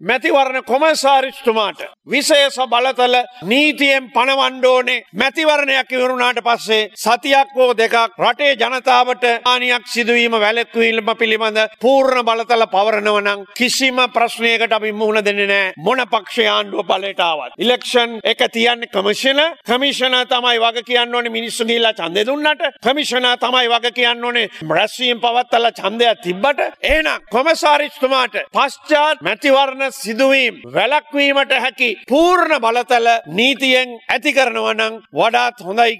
මැතිවරණ කොමසාරිස්තුමාට විශේෂ බලතල නීතියෙන් පණවන්ඩෝනේ මැතිවරණයක් ඉවරුණාට පස්සේ සතියක් හෝ දෙකක් රටේ ජනතාවට ආනියක් සිදුවීම වැලැක්වීල්ම පිළිබඳ පූර්ණ බලතල පවරනවනං කිසිම ප්‍රශ්නයකට අපි මුහුණ දෙන්නේ නෑ මොන පක්ෂ ආණ්ඩුව බලටාවත්. ඉලෙක්ෂන් එක තියන්න කමිෂන කමිෂන තමයි වග කියන්න ඕනේ මිනිස්සු ගිහිල්ලා ඡන්දය දුන්නට. කමිෂන තමයි වග කියන්න ඕනේ රැස්වීම පවත්තලා ඡන්දයක් තිබ්බට. එහෙනම් කොමසාරිස්තුමාට පශ්චාත් මැතිවරණ සිදුවීම් වැළැක්වීමට හැකි පූර්ණ බලතල නීතියෙන් ඇති කරනවා නම් වඩාත් හොඳයි